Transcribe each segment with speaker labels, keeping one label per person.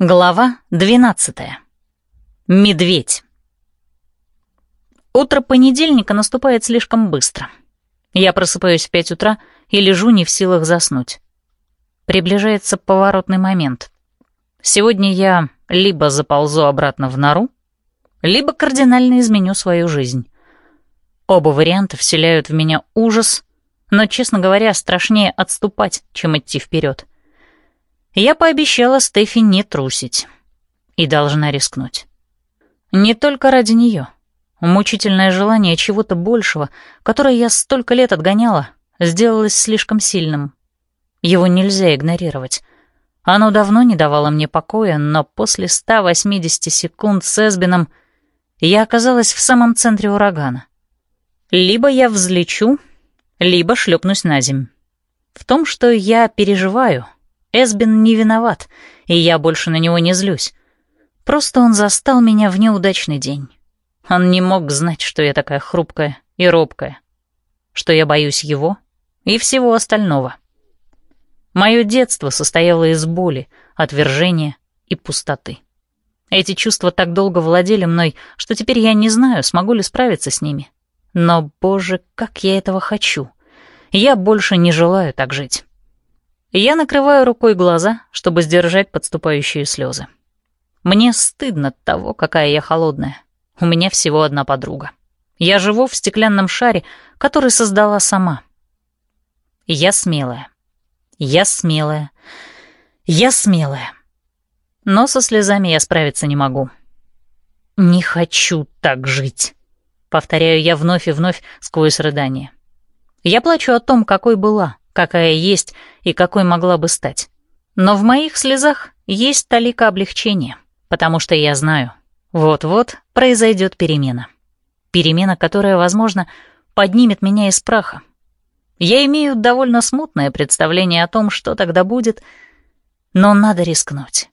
Speaker 1: Глава 12. Медведь. Утро понедельника наступает слишком быстро. Я просыпаюсь в пять утра и лежу не в силах заснуть. Приближается поворотный момент. Сегодня я либо заползу обратно в нору, либо кардинально изменю свою жизнь. Оба варианта вселяют в меня ужас, но, честно говоря, страшнее отступать, чем идти вперед. Я пообещала Стефи не трусить. И должна рискнуть. Не только ради нее. Мучительное желание чего-то большего, которое я столько лет отгоняла, сделалось слишком сильным. Его нельзя игнорировать. Оно давно не давало мне покоя, но после 180 секунд с Эсбином я оказалась в самом центре урагана. Либо я взлечу, либо шлепнусь на земь. В том, что я переживаю — Эсбин не виноват, и я больше на него не злюсь. Просто он застал меня в неудачный день. Он не мог знать, что я такая хрупкая и робкая, что я боюсь его и всего остального. Мое детство состояло из боли, отвержения и пустоты. Эти чувства так долго владели мной, что теперь я не знаю, смогу ли справиться с ними. Но, боже, как я этого хочу. Я больше не желаю так жить. Я накрываю рукой глаза, чтобы сдержать подступающие слезы. Мне стыдно от того, какая я холодная. У меня всего одна подруга. Я живу в стеклянном шаре, который создала сама. Я смелая. Я смелая. Я смелая. Но со слезами я справиться не могу. «Не хочу так жить», — повторяю я вновь и вновь сквозь рыдание. Я плачу о том, какой была, какая есть и какой могла бы стать. Но в моих слезах есть талика облегчения, потому что я знаю, вот-вот произойдет перемена. Перемена, которая, возможно, поднимет меня из праха. Я имею довольно смутное представление о том, что тогда будет, но надо рискнуть.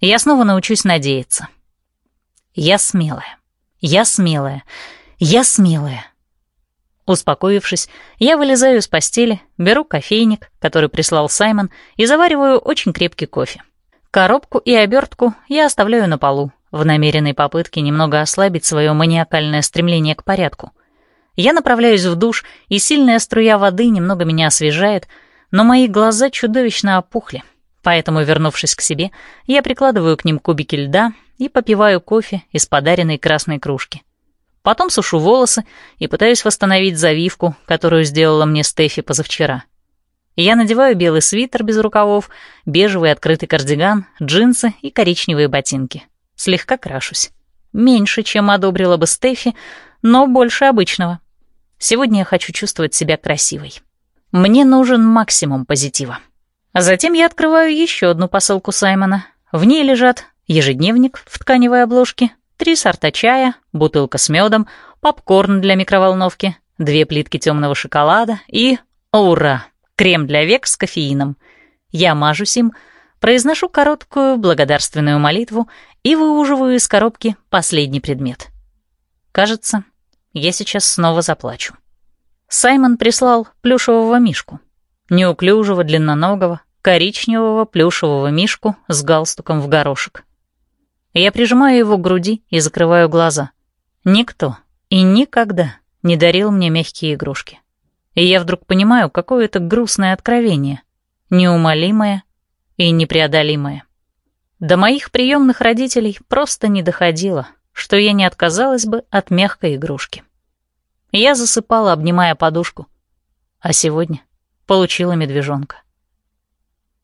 Speaker 1: Я снова научусь надеяться. Я смелая. Я смелая. Я смелая. Успокоившись, я вылезаю из постели, беру кофейник, который прислал Саймон, и завариваю очень крепкий кофе. Коробку и обертку я оставляю на полу, в намеренной попытке немного ослабить свое маниакальное стремление к порядку. Я направляюсь в душ, и сильная струя воды немного меня освежает, но мои глаза чудовищно опухли. Поэтому, вернувшись к себе, я прикладываю к ним кубики льда и попиваю кофе из подаренной красной кружки. Потом сушу волосы и пытаюсь восстановить завивку, которую сделала мне Стефи позавчера. Я надеваю белый свитер без рукавов, бежевый открытый кардиган, джинсы и коричневые ботинки. Слегка крашусь. Меньше, чем одобрила бы Стефи, но больше обычного. Сегодня я хочу чувствовать себя красивой. Мне нужен максимум позитива. Затем я открываю еще одну посылку Саймона. В ней лежат ежедневник в тканевой обложке, три сорта чая, бутылка с медом, попкорн для микроволновки, две плитки темного шоколада и, ура, крем для век с кофеином. Я мажусь им, произношу короткую благодарственную молитву и выуживаю из коробки последний предмет. Кажется, я сейчас снова заплачу. Саймон прислал плюшевого мишку. Неуклюжего, длинноногого, коричневого плюшевого мишку с галстуком в горошек. Я прижимаю его к груди и закрываю глаза. Никто и никогда не дарил мне мягкие игрушки. И я вдруг понимаю, какое это грустное откровение, неумолимое и непреодолимое. До моих приемных родителей просто не доходило, что я не отказалась бы от мягкой игрушки. Я засыпала, обнимая подушку, а сегодня получила медвежонка.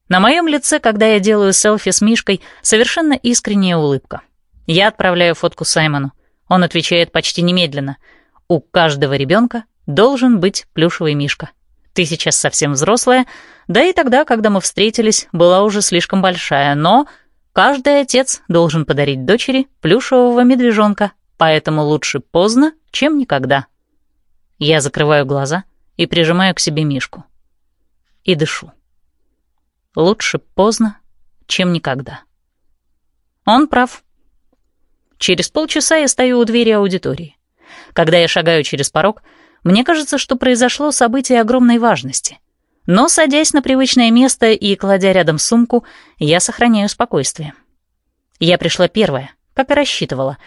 Speaker 1: На моем лице, когда я делаю селфи с Мишкой, совершенно искренняя улыбка. Я отправляю фотку Саймону. Он отвечает почти немедленно. У каждого ребенка должен быть плюшевый Мишка. Ты сейчас совсем взрослая, да и тогда, когда мы встретились, была уже слишком большая, но каждый отец должен подарить дочери плюшевого медвежонка, поэтому лучше поздно, чем никогда. Я закрываю глаза и прижимаю к себе Мишку. И дышу. Лучше поздно, чем никогда. Он прав. Через полчаса я стою у двери аудитории. Когда я шагаю через порог, мне кажется, что произошло событие огромной важности. Но, садясь на привычное место и кладя рядом сумку, я сохраняю спокойствие. Я пришла первая, как и рассчитывала,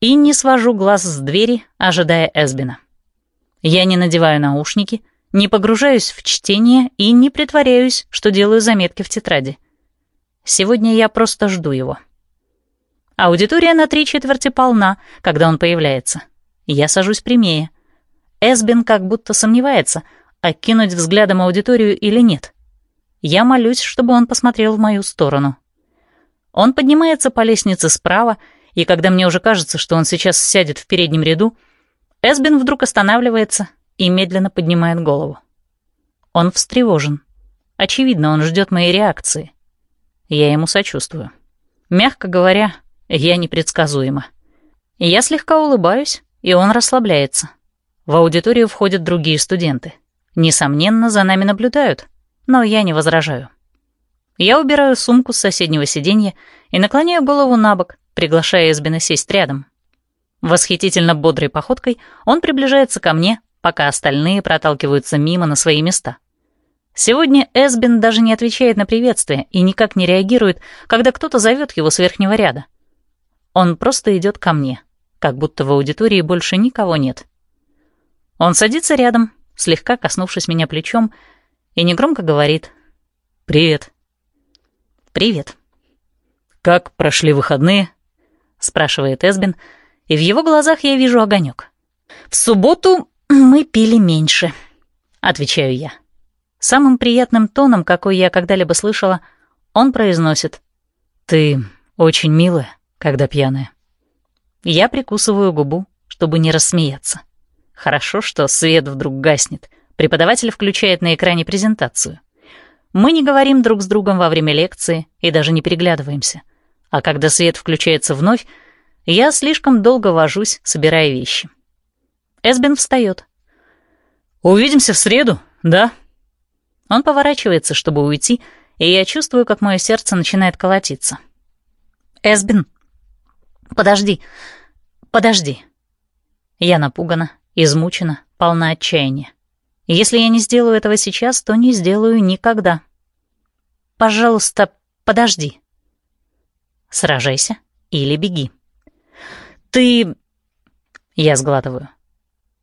Speaker 1: и не свожу глаз с двери, ожидая Эсбина. Я не надеваю наушники, не погружаюсь в чтение и не притворяюсь, что делаю заметки в тетради. Сегодня я просто жду его. Аудитория на три четверти полна, когда он появляется. Я сажусь прямее. Эсбин как будто сомневается, окинуть взглядом аудиторию или нет. Я молюсь, чтобы он посмотрел в мою сторону. Он поднимается по лестнице справа, и когда мне уже кажется, что он сейчас сядет в переднем ряду, Эсбин вдруг останавливается и медленно поднимает голову. Он встревожен. Очевидно, он ждет моей реакции. Я ему сочувствую. Мягко говоря, я непредсказуема. Я слегка улыбаюсь, и он расслабляется. В аудиторию входят другие студенты. Несомненно, за нами наблюдают, но я не возражаю. Я убираю сумку с соседнего сиденья и наклоняю голову на бок, приглашая Эсбина сесть рядом. Восхитительно бодрой походкой он приближается ко мне, пока остальные проталкиваются мимо на свои места. Сегодня Эсбин даже не отвечает на приветствие и никак не реагирует, когда кто-то зовет его с верхнего ряда. Он просто идет ко мне, как будто в аудитории больше никого нет. Он садится рядом, слегка коснувшись меня плечом, и негромко говорит «Привет». «Привет».
Speaker 2: «Как прошли выходные?»
Speaker 1: — спрашивает Эсбин, и в его глазах я вижу огонек. «В субботу мы пили меньше», — отвечаю я. Самым приятным тоном, какой я когда-либо слышала, он произносит «Ты очень милая, когда пьяная». Я прикусываю губу, чтобы не рассмеяться. Хорошо, что свет вдруг гаснет. Преподаватель включает на экране презентацию. Мы не говорим друг с другом во время лекции и даже не переглядываемся. А когда свет включается вновь, я слишком долго вожусь, собирая вещи. Эсбин встает.
Speaker 2: «Увидимся в среду, да?»
Speaker 1: Он поворачивается, чтобы уйти, и я чувствую, как мое сердце начинает колотиться. «Эсбин, подожди, подожди». Я напугана, измучена, полна отчаяния. Если я не сделаю этого сейчас, то не сделаю никогда. Пожалуйста, подожди. Сражайся или беги. Ты... Я сглатываю.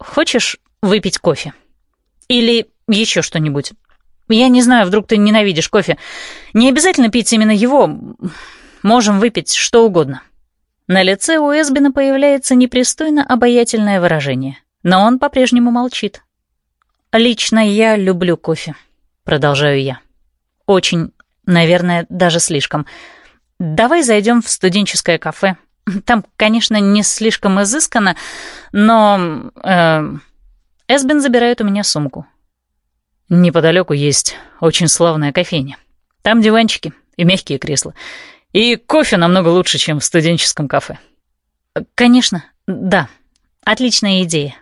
Speaker 1: Хочешь выпить кофе? Или еще что-нибудь? Я не знаю, вдруг ты ненавидишь кофе. Не обязательно пить именно его. Можем выпить что угодно. На лице у Эсбина появляется непристойно обаятельное выражение, но он по-прежнему молчит. «Лично я люблю кофе», — продолжаю я. «Очень, наверное, даже слишком. Давай зайдем в студенческое кафе. Там, конечно, не слишком изысканно, но...» э, Эсбин забирает у меня сумку.
Speaker 2: Неподалеку есть очень славная кофейня. Там диванчики и мягкие кресла. И кофе намного лучше, чем в студенческом кафе.
Speaker 1: Конечно, да. Отличная идея.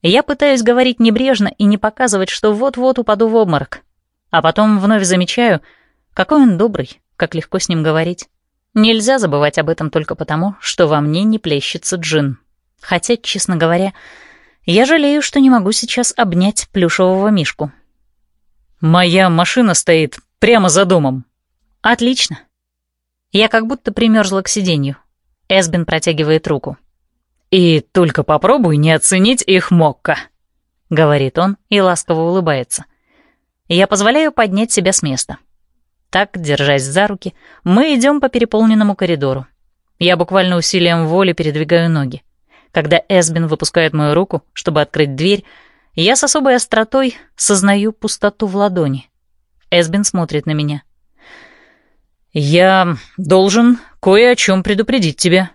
Speaker 1: Я пытаюсь говорить небрежно и не показывать, что вот-вот упаду в обморок. А потом вновь замечаю, какой он добрый, как легко с ним говорить. Нельзя забывать об этом только потому, что во мне не плещется джин. Хотя, честно говоря, я жалею, что не могу сейчас обнять плюшевого мишку.
Speaker 2: «Моя машина стоит прямо за домом».
Speaker 1: «Отлично». Я как будто примерзла к сиденью. Эсбин протягивает руку.
Speaker 2: «И только попробуй не оценить их мокко», — говорит он и ласково улыбается.
Speaker 1: Я позволяю поднять себя с места. Так, держась за руки, мы идем по переполненному коридору. Я буквально усилием воли передвигаю ноги. Когда Эсбин выпускает мою руку, чтобы открыть дверь, я с особой остротой сознаю пустоту в ладони. Эсбин смотрит на меня.
Speaker 2: «Я должен кое о чем предупредить тебя».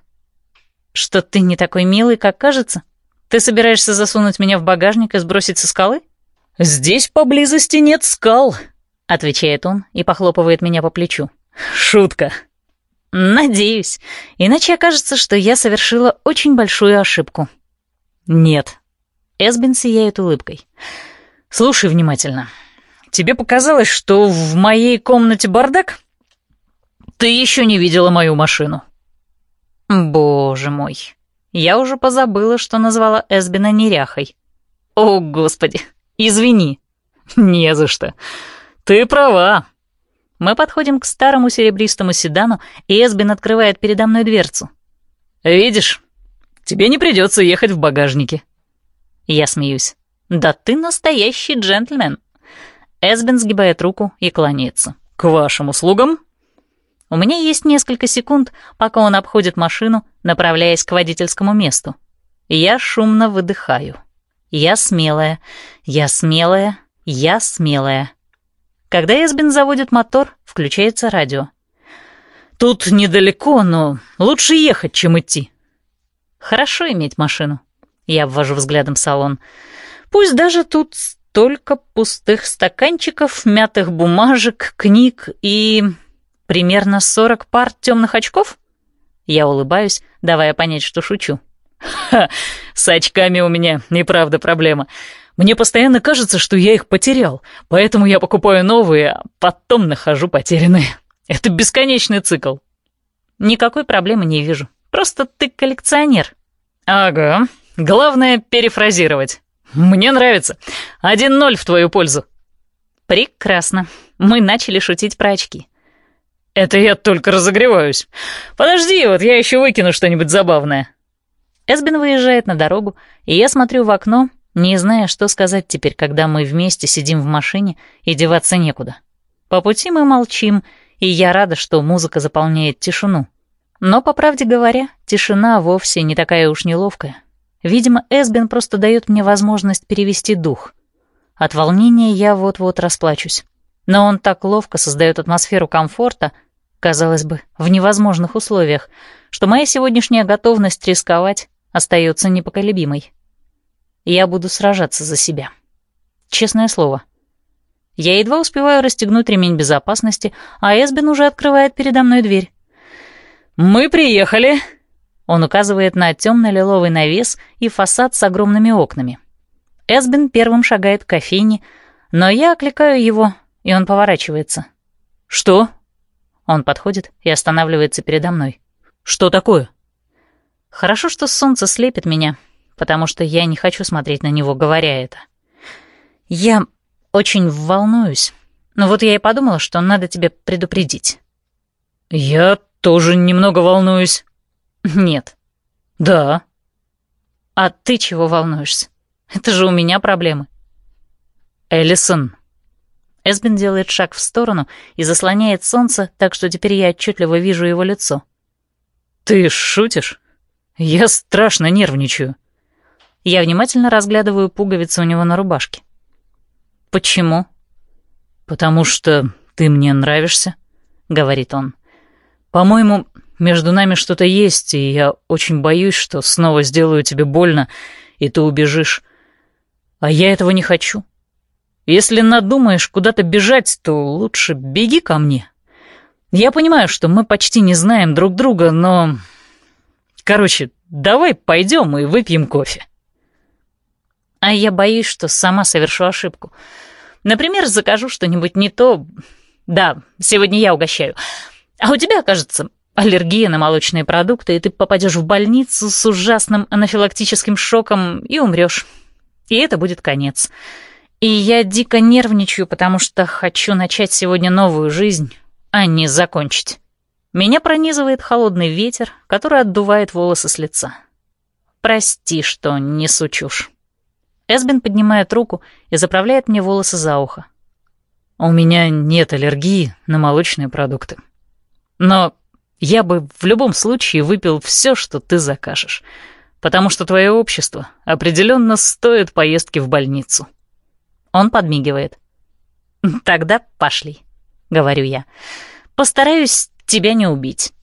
Speaker 1: «Что ты не такой милый, как кажется? Ты собираешься засунуть меня в багажник и сбросить со скалы?»
Speaker 2: «Здесь поблизости нет скал», —
Speaker 1: отвечает он и похлопывает меня по плечу.
Speaker 2: «Шутка».
Speaker 1: «Надеюсь, иначе окажется, что я совершила очень большую ошибку».
Speaker 2: «Нет,
Speaker 1: Эсбин сияет улыбкой.
Speaker 2: «Слушай внимательно. Тебе показалось, что в моей комнате бардак? Ты еще не видела мою машину».
Speaker 1: «Боже мой. Я уже позабыла, что назвала Эсбина неряхой. О, господи, извини».
Speaker 2: «Не за что. Ты права». Мы подходим к старому серебристому седану, и Эсбин открывает передо мной дверцу. «Видишь, тебе не придется ехать в багажнике».
Speaker 1: Я смеюсь. «Да ты настоящий джентльмен». Эсбин сгибает руку и кланяется.
Speaker 2: «К вашим услугам?»
Speaker 1: У меня есть несколько секунд, пока он обходит машину, направляясь к водительскому месту. Я шумно выдыхаю. Я смелая, я смелая, я смелая. Когда Эсбин заводит мотор, включается радио.
Speaker 2: «Тут недалеко, но лучше ехать, чем идти».
Speaker 1: «Хорошо иметь машину». Я обвожу взглядом салон. «Пусть даже тут столько пустых стаканчиков, мятых бумажек, книг и примерно сорок пар темных очков?» Я улыбаюсь, давая понять, что шучу.
Speaker 2: «Ха, с очками у меня и правда проблема. Мне постоянно кажется, что я их потерял, поэтому я покупаю новые, а потом нахожу потерянные. Это бесконечный цикл.
Speaker 1: Никакой проблемы не вижу. Просто ты коллекционер.
Speaker 2: Ага. Главное перефразировать. Мне нравится. Один ноль в твою пользу.
Speaker 1: Прекрасно. Мы начали шутить про очки.
Speaker 2: Это я только разогреваюсь. Подожди, вот я еще выкину что-нибудь забавное.
Speaker 1: Эсбин выезжает на дорогу, и я смотрю в окно, не зная, что сказать теперь, когда мы вместе сидим в машине и деваться некуда. По пути мы молчим, и я рада, что музыка заполняет тишину. Но, по правде говоря, тишина вовсе не такая уж неловкая. Видимо, Эсбин просто дает мне возможность перевести дух. От волнения я вот-вот расплачусь. Но он так ловко создает атмосферу комфорта, казалось бы, в невозможных условиях, что моя сегодняшняя готовность рисковать остается непоколебимой. Я буду сражаться за себя. Честное слово. Я едва успеваю расстегнуть ремень безопасности, а Эсбин уже открывает передо мной дверь.
Speaker 2: «Мы приехали!»
Speaker 1: Он указывает на темно-лиловый навес и фасад с огромными окнами. Эсбин первым шагает к кофейне, но я окликаю его, и он поворачивается.
Speaker 2: «Что?»
Speaker 1: Он подходит и останавливается передо мной.
Speaker 2: «Что такое?»
Speaker 1: Хорошо, что солнце слепит меня, потому что я не хочу смотреть на него, говоря это. Я очень волнуюсь. Но вот я и подумала, что надо тебе предупредить.
Speaker 2: Я тоже немного волнуюсь.
Speaker 1: Нет.
Speaker 2: Да.
Speaker 1: А ты чего волнуешься? Это же у меня проблемы.
Speaker 2: Эллисон.
Speaker 1: Эсбин делает шаг в сторону и заслоняет солнце, так что теперь я отчетливо вижу его лицо.
Speaker 2: Ты шутишь? Я страшно нервничаю.
Speaker 1: Я внимательно разглядываю пуговицы у него на рубашке. «Почему?»
Speaker 2: «Потому что ты мне нравишься», — говорит он. «По-моему, между нами что-то есть, и я очень боюсь, что снова сделаю тебе больно, и ты убежишь. А я этого не хочу. Если надумаешь куда-то бежать, то лучше беги ко мне. Я понимаю, что мы почти не знаем друг друга, но... Короче, давай пойдем и выпьем кофе».
Speaker 1: А я боюсь, что сама совершу ошибку. Например, закажу что-нибудь не то. Да, сегодня я угощаю. А у тебя, кажется, аллергия на молочные продукты, и ты попадешь в больницу с ужасным анафилактическим шоком и умрешь. И это будет конец. И я дико нервничаю, потому что хочу начать сегодня новую жизнь, а не закончить. Меня пронизывает холодный ветер, который отдувает волосы с лица. Прости, что несу чушь. Эсбин поднимает руку и заправляет мне волосы за ухо.
Speaker 2: «У меня нет аллергии на молочные продукты. Но я бы в любом случае выпил все, что ты закажешь, потому что твое общество определенно стоит поездки в больницу».
Speaker 1: Он подмигивает. «Тогда пошли», — говорю я. «Постараюсь тебя не убить».